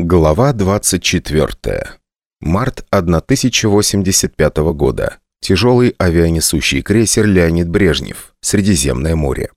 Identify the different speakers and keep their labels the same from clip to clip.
Speaker 1: Глава 24. Март 1085 года. Тяжелый авианесущий крейсер «Леонид Брежнев». Средиземное море.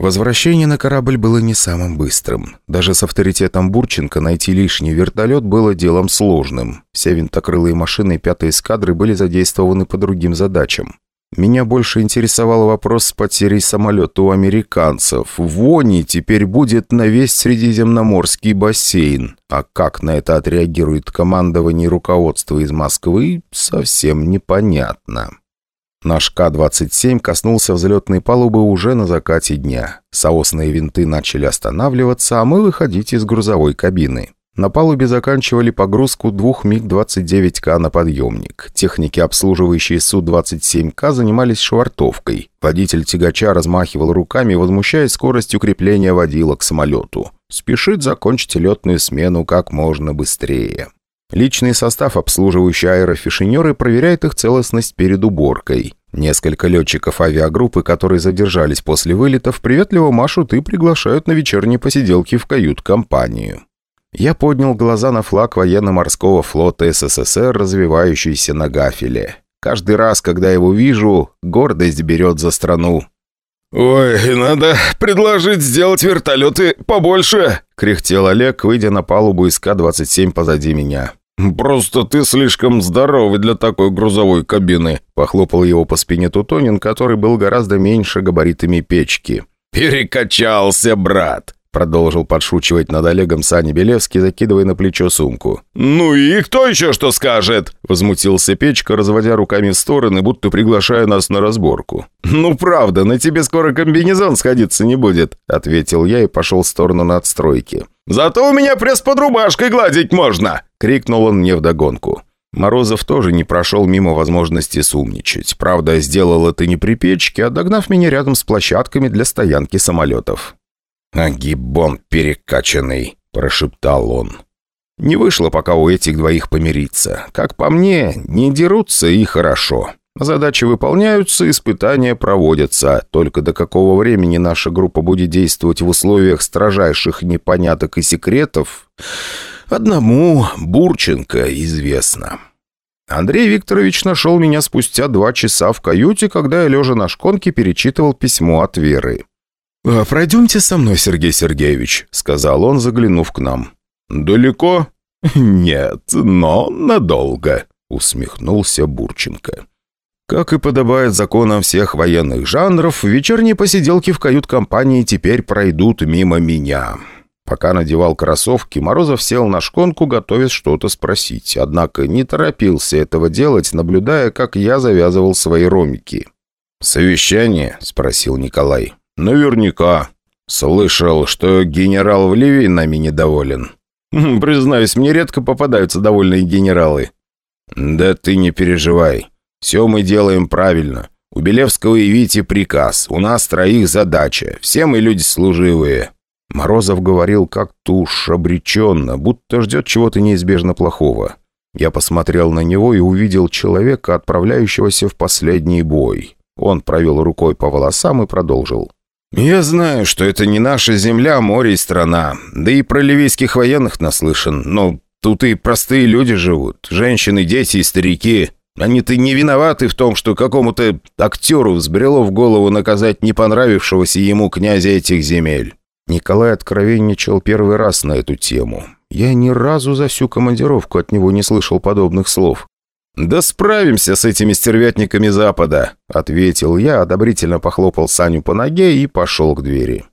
Speaker 1: Возвращение на корабль было не самым быстрым. Даже с авторитетом Бурченко найти лишний вертолет было делом сложным. Все винтокрылые машины пятой эскадры были задействованы по другим задачам. Меня больше интересовал вопрос с потерей самолета у американцев. Вони теперь будет на весь Средиземноморский бассейн. А как на это отреагирует командование и руководство из Москвы, совсем непонятно. Наш К-27 коснулся взлетной палубы уже на закате дня. Соосные винты начали останавливаться, а мы выходить из грузовой кабины. На палубе заканчивали погрузку двух МиГ-29К на подъемник. Техники, обслуживающие Су-27К, занимались швартовкой. Водитель тягача размахивал руками, возмущаясь скоростью крепления водила к самолету. Спешит закончить летную смену как можно быстрее. Личный состав, обслуживающий аэрофишинеры, проверяет их целостность перед уборкой. Несколько летчиков авиагруппы, которые задержались после вылетов, приветливо машут и приглашают на вечерние посиделки в кают-компанию. Я поднял глаза на флаг военно-морского флота СССР, развивающийся на гафеле. Каждый раз, когда его вижу, гордость берет за страну.
Speaker 2: «Ой, надо предложить сделать вертолеты побольше!» — кряхтел Олег, выйдя на палубу из К-27 позади меня. «Просто ты слишком здоровый для такой грузовой кабины», — похлопал его по спине Тутонин, который был гораздо меньше габаритами печки. «Перекачался, брат!» Продолжил подшучивать над Олегом Саня Белевский, закидывая на плечо сумку. «Ну и кто еще что скажет?» Возмутился Печка, разводя руками в стороны, будто приглашая нас на разборку. «Ну правда, на тебе скоро комбинезон сходиться не будет», ответил я и пошел в сторону надстройки. «Зато у меня пресс под рубашкой гладить можно!» крикнул он мне вдогонку. Морозов тоже не прошел мимо возможности сумничать. Правда, сделал это не при печке, а догнав меня рядом с площадками для стоянки самолетов.
Speaker 1: «А гиббон перекачанный», – прошептал он. Не вышло пока у этих двоих помириться. Как по мне, не дерутся и хорошо. Задачи выполняются, испытания проводятся. Только до какого времени наша группа будет действовать в условиях строжайших непоняток и секретов, одному Бурченко известно. Андрей Викторович нашел меня спустя два часа в каюте, когда я, лежа на шконке, перечитывал письмо от Веры.
Speaker 2: «А «Пройдемте со мной, Сергей Сергеевич», — сказал он, заглянув к нам.
Speaker 1: «Далеко?» «Нет, но надолго», — усмехнулся Бурченко. Как и подобает законам всех военных жанров, вечерние посиделки в кают-компании теперь пройдут мимо меня. Пока надевал кроссовки, Морозов сел на шконку, готовясь что-то спросить. Однако не торопился этого делать, наблюдая, как я завязывал свои ромики. «Совещание?» — спросил Николай. «Наверняка. Слышал, что генерал в Ливии нами недоволен».
Speaker 2: Хм, «Признаюсь, мне редко попадаются довольные генералы».
Speaker 1: «Да ты не переживай. Все мы делаем правильно. У Белевского и Вити приказ. У нас троих задача. Все мы люди служивые». Морозов говорил как-то уж обреченно, будто ждет чего-то неизбежно плохого. Я посмотрел на него и увидел человека, отправляющегося в последний бой. Он провел рукой по волосам и продолжил. «Я знаю, что это не наша земля, море и страна. Да и про ливийских военных наслышан. Но тут и простые люди живут. Женщины, дети и старики. Они-то не виноваты в том, что какому-то актеру взбрело в голову наказать не понравившегося ему князя этих земель». Николай откровенничал первый раз на эту тему. Я ни разу за всю командировку от него не слышал подобных слов. «Да справимся с этими стервятниками Запада», — ответил я, одобрительно похлопал Саню по ноге и пошел к двери.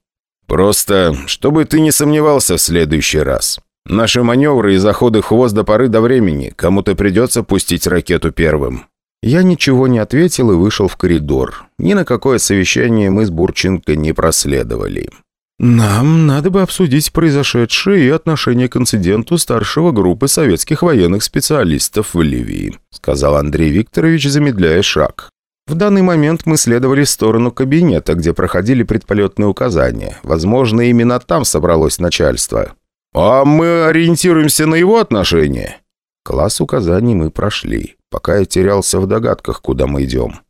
Speaker 1: «Просто, чтобы ты не сомневался в следующий раз. Наши маневры и заходы хвост до поры до времени. Кому-то придется пустить ракету первым». Я ничего не ответил и вышел в коридор. Ни на какое совещание мы с Бурченко не проследовали. «Нам надо бы обсудить произошедшее и отношение к инциденту старшего группы советских военных специалистов в Ливии», сказал Андрей Викторович, замедляя шаг. В данный момент мы следовали в сторону кабинета, где проходили предполетные указания. Возможно, именно там собралось начальство. «А мы ориентируемся на его отношения?» Класс указаний мы прошли, пока я терялся в догадках, куда мы идем.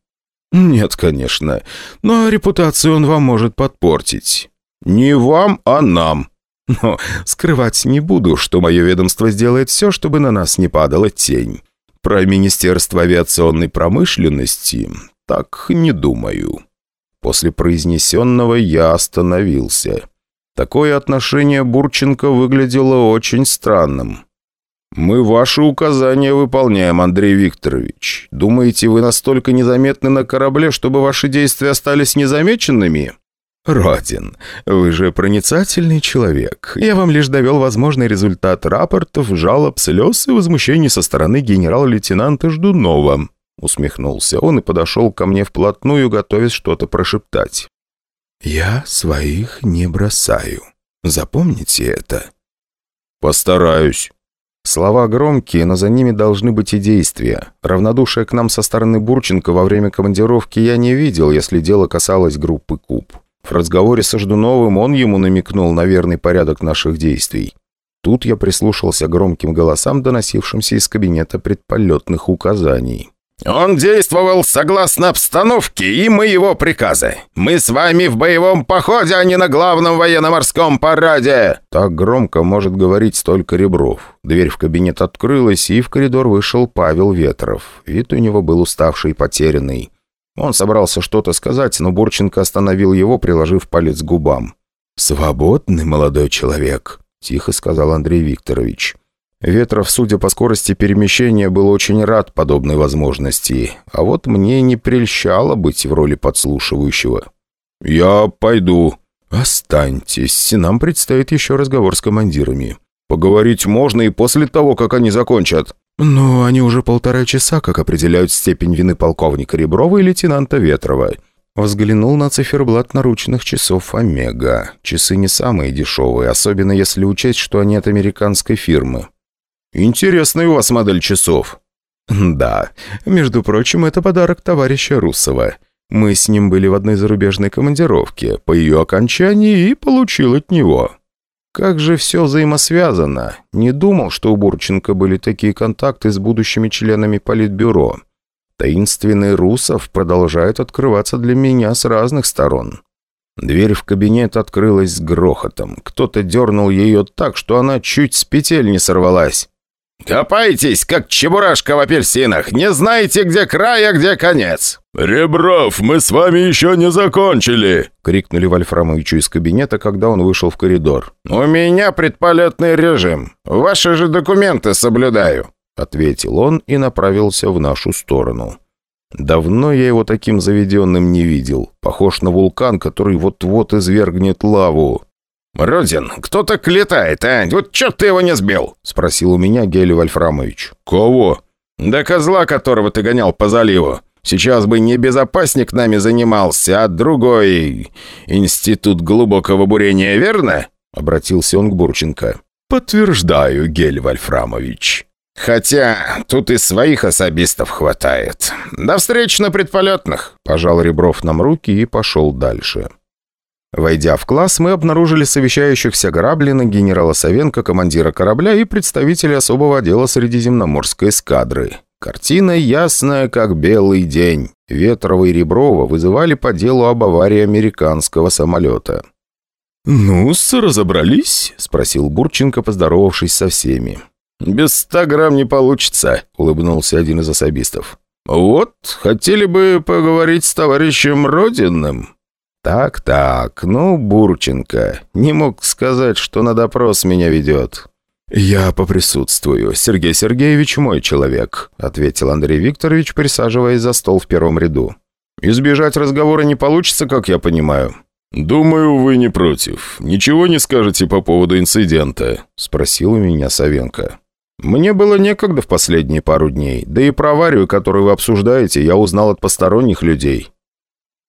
Speaker 1: «Нет, конечно, но репутацию он вам может подпортить». «Не вам, а нам». Но скрывать не буду, что мое ведомство сделает все, чтобы на нас не падала тень. Про Министерство авиационной промышленности так не думаю». После произнесенного я остановился. Такое отношение Бурченко выглядело очень странным. «Мы ваши указания выполняем, Андрей Викторович. Думаете, вы настолько незаметны на корабле, чтобы ваши действия остались незамеченными?» «Родин, вы же проницательный человек. Я вам лишь довел возможный результат рапортов, жалоб, слез и возмущений со стороны генерал-лейтенанта Ждунова». Усмехнулся он и подошел ко мне вплотную, готовясь что-то прошептать. «Я своих не бросаю. Запомните это». «Постараюсь». Слова громкие, но за ними должны быть и действия. Равнодушие к нам со стороны Бурченко во время командировки я не видел, если дело касалось группы Куб. В разговоре со Ждуновым он ему намекнул на верный порядок наших действий. Тут я прислушался громким голосам, доносившимся из кабинета предполетных указаний.
Speaker 2: «Он действовал согласно обстановке и моего приказа. Мы с вами в боевом походе, а не на главном военно-морском параде!»
Speaker 1: Так громко может говорить только Ребров. Дверь в кабинет открылась, и в коридор вышел Павел Ветров. Вид у него был уставший и потерянный. Он собрался что-то сказать, но Бурченко остановил его, приложив палец к губам. «Свободный молодой человек», — тихо сказал Андрей Викторович. Ветров, судя по скорости перемещения, был очень рад подобной возможности, а вот мне не прельщало быть в роли подслушивающего. «Я пойду». «Останьтесь, нам предстоит еще разговор с командирами». «Поговорить можно и после того, как они закончат». «Но они уже полтора часа, как определяют степень вины полковника Реброва и лейтенанта Ветрова». Взглянул на циферблат наручных часов «Омега». Часы не самые дешевые, особенно если учесть, что они от американской фирмы. «Интересная у вас модель часов». «Да. Между прочим, это подарок товарища Русова. Мы с ним были в одной зарубежной командировке, по ее окончании и получил от него». Как же все взаимосвязано. Не думал, что у Бурченко были такие контакты с будущими членами Политбюро. Таинственный Русов продолжает открываться для меня с разных сторон. Дверь в кабинет открылась с грохотом. Кто-то дернул ее так, что она чуть с петель не сорвалась.
Speaker 2: «Копайтесь, как чебурашка в апельсинах! Не знаете, где край, а где конец!»
Speaker 3: «Ребров, мы с вами еще не закончили!»
Speaker 1: — крикнули Вольфрамовичу из кабинета, когда он вышел в коридор.
Speaker 2: «У меня предполетный режим. Ваши же документы соблюдаю», — ответил он и направился в нашу сторону.
Speaker 1: Давно я его таким заведенным не видел. Похож на вулкан, который вот-вот извергнет лаву.
Speaker 2: «Родин, кто так летает, а? Вот чё ты его не сбил?» — спросил у меня Гелий Вольфрамович.
Speaker 1: «Кого?»
Speaker 2: «Да козла, которого ты гонял по заливу. Сейчас бы не безопасник нами занимался, а другой институт глубокого бурения, верно?» — обратился он к Бурченко.
Speaker 1: «Подтверждаю, Гель Вольфрамович».
Speaker 2: «Хотя тут и своих особистов хватает. До встречи на предполетных!»
Speaker 1: Пожал Ребров нам руки и пошел дальше. Войдя в класс, мы обнаружили совещающихся Граблина, генерала Савенко, командира корабля и представителя особого отдела Средиземноморской эскадры. Картина ясная, как белый день. Ветрова и Реброва вызывали по делу об аварии американского самолета.
Speaker 3: «Ну-с, разобрались?» – спросил Бурченко, поздоровавшись со всеми.
Speaker 2: «Без ста грамм не получится», – улыбнулся один из особистов. «Вот, хотели бы поговорить с товарищем Родиным».
Speaker 1: «Так-так, ну, Бурченко, не мог сказать, что на допрос меня ведет». «Я поприсутствую. Сергей Сергеевич мой человек», — ответил Андрей Викторович, присаживаясь за стол в первом ряду.
Speaker 2: «Избежать разговора не получится, как я понимаю».
Speaker 3: «Думаю, вы не против. Ничего не скажете по поводу инцидента?»
Speaker 1: — спросил у меня Савенко. «Мне было некогда в последние пару дней, да и про аварию, которую вы обсуждаете, я узнал от посторонних людей.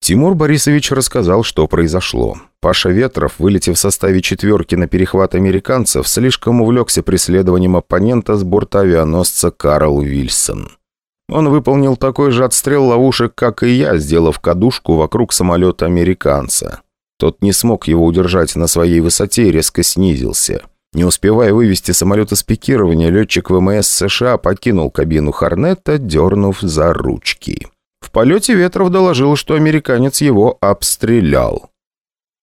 Speaker 1: Тимур Борисович рассказал, что произошло. Паша Ветров, вылетев в составе четверки на перехват американцев, слишком увлекся преследованием оппонента с борта авианосца Карл Вильсон. Он выполнил такой же отстрел ловушек, как и я, сделав кадушку вокруг самолета американца. Тот не смог его удержать на своей высоте и резко снизился. Не успевая вывести самолет из пикирования, летчик ВМС США покинул кабину Хорнета, дернув за ручки. В полете Ветров доложил, что американец его обстрелял.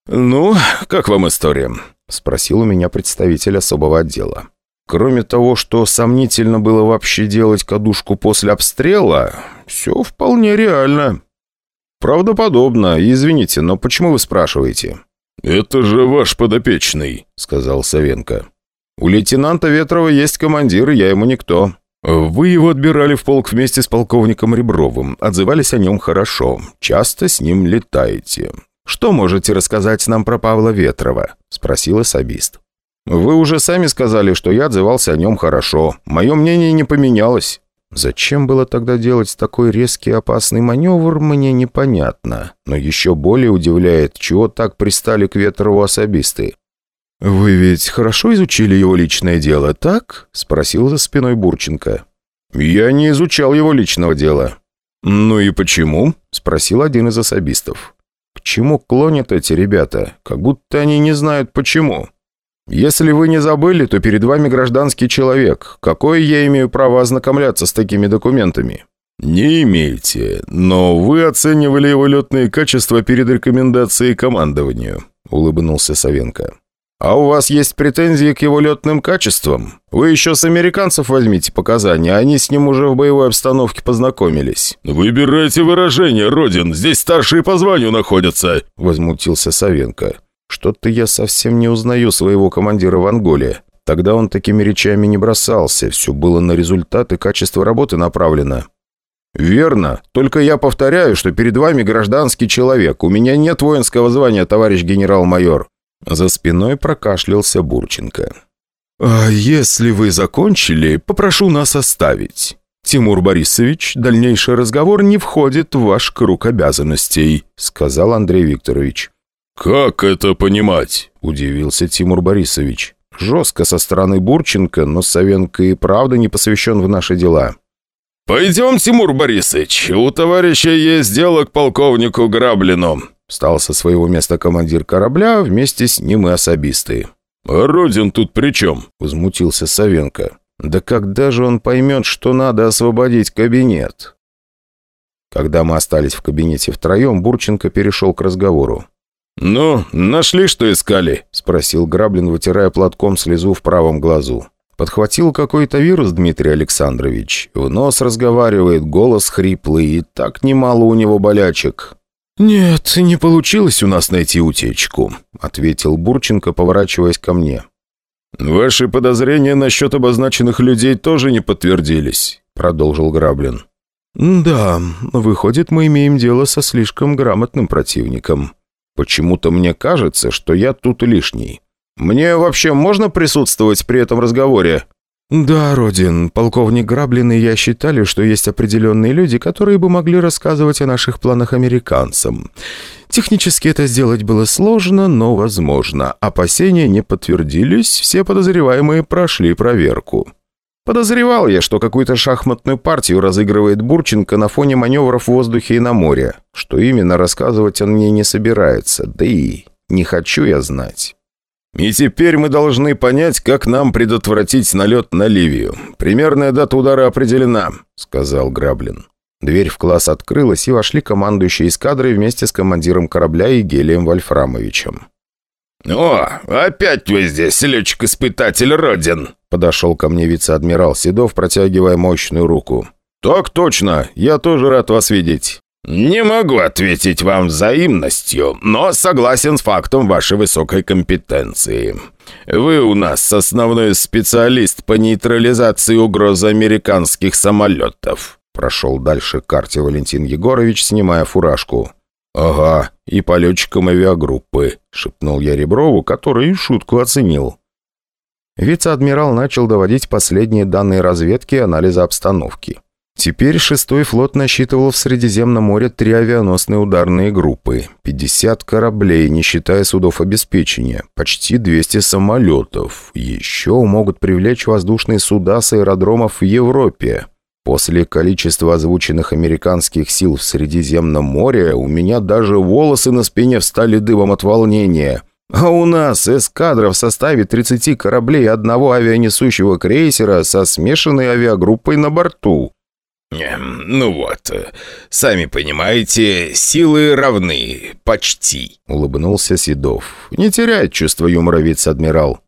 Speaker 3: «Ну, как вам история?»
Speaker 1: – спросил у меня представитель особого отдела. Кроме того, что сомнительно было вообще делать кадушку после обстрела, все вполне реально. Правдоподобно. Извините, но почему вы спрашиваете?
Speaker 2: «Это же ваш подопечный», — сказал Савенко.
Speaker 1: «У лейтенанта Ветрова есть командир, я ему никто». «Вы его отбирали в полк вместе с полковником Ребровым, отзывались о нем хорошо, часто с ним летаете. Что можете рассказать нам про Павла Ветрова?» – спросил особист. «Вы уже сами сказали, что я отзывался о нем хорошо. Мое мнение не поменялось». Зачем было тогда делать такой резкий опасный маневр, мне непонятно. Но еще более удивляет, чего так пристали к Ветрову особисты. «Вы ведь хорошо изучили его личное дело, так?» – спросил за спиной Бурченко. «Я не изучал его личного дела». «Ну и почему?» – спросил один из особистов. «К чему клонят эти ребята? Как будто они не знают почему». «Если вы не забыли, то перед вами гражданский человек. Какое я имею право ознакомляться с такими документами?»
Speaker 2: «Не имеете, но вы оценивали его летные качества перед рекомендацией командованию», — улыбнулся Савенко.
Speaker 1: «А у вас есть претензии к его летным качествам? Вы еще с американцев возьмите показания, они с ним уже в боевой обстановке познакомились».
Speaker 2: «Выбирайте выражение, Родин, здесь старшие по званию находятся», —
Speaker 1: возмутился Савенко. «Что-то я совсем не узнаю своего командира в Анголе. Тогда он такими речами не бросался, все было на результат и качество работы направлено». «Верно. Только я повторяю, что перед вами гражданский человек. У меня нет воинского звания, товарищ генерал-майор. За спиной прокашлялся Бурченко.
Speaker 3: «А если вы закончили, попрошу нас оставить. Тимур Борисович, дальнейший разговор не входит в ваш круг обязанностей», сказал Андрей Викторович.
Speaker 2: «Как это понимать?»
Speaker 1: – удивился Тимур Борисович. Жестко со стороны Бурченко, но Савенко и правда не посвящен в наши дела.
Speaker 2: «Пойдем, Тимур Борисович, у товарища есть дело к полковнику Граблину.
Speaker 1: Встал со своего места командир корабля, вместе с ним и особисты.
Speaker 2: «А Родин тут при чем?»
Speaker 1: – возмутился Савенко. «Да когда же он поймет, что надо освободить кабинет?» Когда мы остались в кабинете втроем, Бурченко перешел к разговору.
Speaker 2: «Ну, нашли, что искали?»
Speaker 1: – спросил Граблин, вытирая платком слезу в правом глазу. Подхватил какой-то вирус Дмитрий Александрович. В нос разговаривает, голос хриплый, и так немало у него болячек.
Speaker 3: «Нет, не получилось у нас найти утечку», —
Speaker 1: ответил Бурченко, поворачиваясь ко мне.
Speaker 2: «Ваши подозрения насчет обозначенных людей тоже не подтвердились», — продолжил Граблин.
Speaker 3: «Да, выходит, мы имеем дело со слишком грамотным противником.
Speaker 1: Почему-то мне кажется, что я тут лишний. Мне вообще можно присутствовать при этом разговоре?»
Speaker 3: «Да, Родин, полковник Граблин и я считали, что есть определенные люди, которые бы могли рассказывать о наших планах американцам. Технически это сделать было сложно, но возможно. Опасения не подтвердились, все подозреваемые прошли проверку».
Speaker 1: Подозревал я, что какую-то шахматную партию разыгрывает Бурченко на фоне маневров в воздухе и на море. Что именно рассказывать он мне не собирается, да и не хочу я знать.
Speaker 2: «И теперь мы должны понять, как нам предотвратить налет на Ливию. Примерная дата удара определена», — сказал Граблин.
Speaker 1: Дверь в класс открылась, и вошли командующие эскадрой вместе с командиром корабля Игелием Вольфрамовичем.
Speaker 2: «О, опять вы здесь, летчик-испытатель Родин!»
Speaker 1: Подошел ко мне вице-адмирал Седов, протягивая мощную руку.
Speaker 2: «Так точно, я тоже рад вас видеть». «Не могу ответить вам взаимностью, но согласен с фактом вашей высокой компетенции. Вы у нас основной специалист по нейтрализации угрозы американских самолетов»,
Speaker 1: прошел дальше к карте Валентин Егорович, снимая фуражку. «Ага, и по летчикам авиагруппы», — шепнул я Реброву, который шутку оценил. Вице-адмирал начал доводить последние данные разведки и анализа обстановки. Теперь шестой флот насчитывал в Средиземном море три авианосные ударные группы, 50 кораблей, не считая судов обеспечения, почти 200 самолетов. Еще могут привлечь воздушные суда с аэродромов в Европе. После количества озвученных американских сил в Средиземном море у меня даже волосы на спине встали дыбом от волнения. А у нас эскадра в составе 30 кораблей одного авианесущего крейсера со смешанной авиагруппой на борту. Эм, «Ну вот, сами понимаете, силы равны, почти», — улыбнулся Седов. «Не теряет чувство юмора вице-адмирал».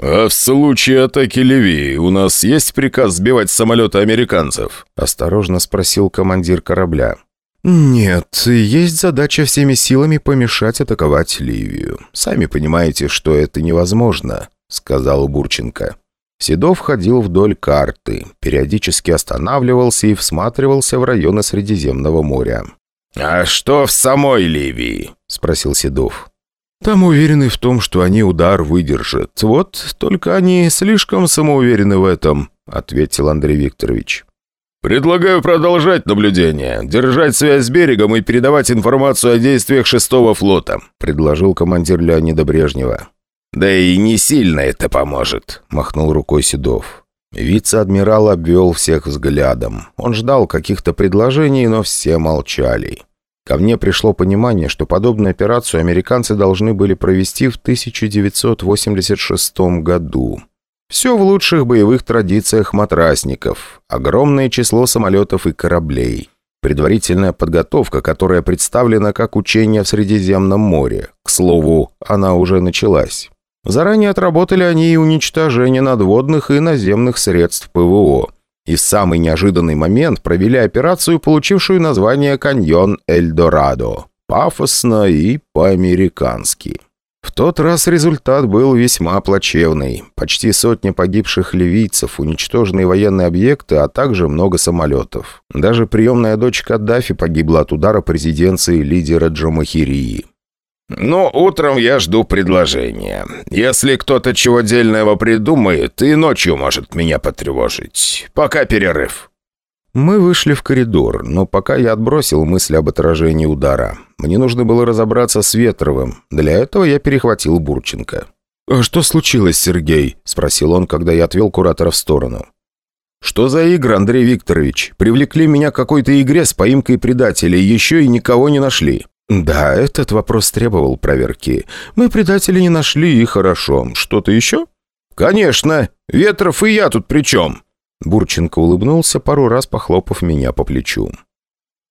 Speaker 2: «А в случае атаки Ливии у нас есть приказ сбивать самолеты американцев?»
Speaker 1: — осторожно спросил командир корабля.
Speaker 3: «Нет, есть задача всеми силами помешать атаковать Ливию. Сами понимаете, что это невозможно», — сказал Бурченко.
Speaker 1: Седов ходил вдоль карты, периодически останавливался и всматривался в районы Средиземного моря. «А что в самой Ливии?» — спросил Седов.
Speaker 3: «Там уверены в том, что они удар выдержат. Вот только они слишком самоуверены в этом», — ответил Андрей Викторович.
Speaker 2: «Предлагаю продолжать наблюдение, держать связь с берегом и передавать информацию о действиях шестого флота», — предложил командир Леонида Брежнева.
Speaker 1: «Да и не сильно это поможет», — махнул рукой Седов. Вице-адмирал обвел всех взглядом. Он ждал каких-то предложений, но все молчали. Ко мне пришло понимание, что подобную операцию американцы должны были провести в 1986 году. Все в лучших боевых традициях матрасников. Огромное число самолетов и кораблей. Предварительная подготовка, которая представлена как учение в Средиземном море. К слову, она уже началась. Заранее отработали они и уничтожение надводных и наземных средств ПВО. И в самый неожиданный момент провели операцию, получившую название «Каньон Эльдорадо». Пафосно и по-американски. В тот раз результат был весьма плачевный. Почти сотня погибших ливийцев, уничтоженные военные объекты, а также много самолетов. Даже приемная дочь Каддафи погибла от удара президенции лидера Джамахирии.
Speaker 2: «Ну, утром я жду предложения. Если кто-то чего дельного придумает, и ночью может меня потревожить. Пока перерыв».
Speaker 1: Мы вышли в коридор, но пока я отбросил мысль об отражении удара. Мне нужно было разобраться с Ветровым. Для этого я перехватил Бурченко.
Speaker 3: «А «Что случилось, Сергей?» – спросил он, когда я отвел куратора в сторону.
Speaker 1: «Что за игры, Андрей Викторович? Привлекли меня к какой-то игре с поимкой предателей, еще и никого не нашли».
Speaker 3: «Да, этот вопрос требовал проверки. Мы предателей не нашли, и хорошо. Что-то еще?»
Speaker 1: «Конечно. Ветров и я тут при чем?»
Speaker 3: Бурченко улыбнулся, пару раз похлопав меня по плечу.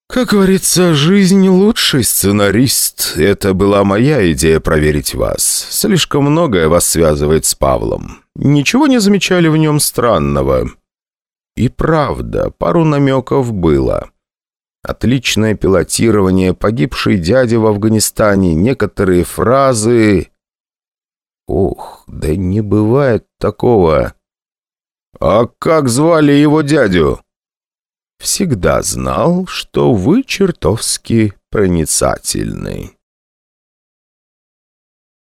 Speaker 3: «Как говорится, жизнь лучший сценарист. Это была моя идея проверить вас. Слишком многое вас связывает с Павлом. Ничего не замечали в нем странного?» И правда, пару намеков было. Отличное пилотирование, погибший дядя в Афганистане, некоторые фразы... Ух, да не бывает такого.
Speaker 1: «А как звали его дядю?»
Speaker 3: «Всегда знал, что вы чертовски проницательный».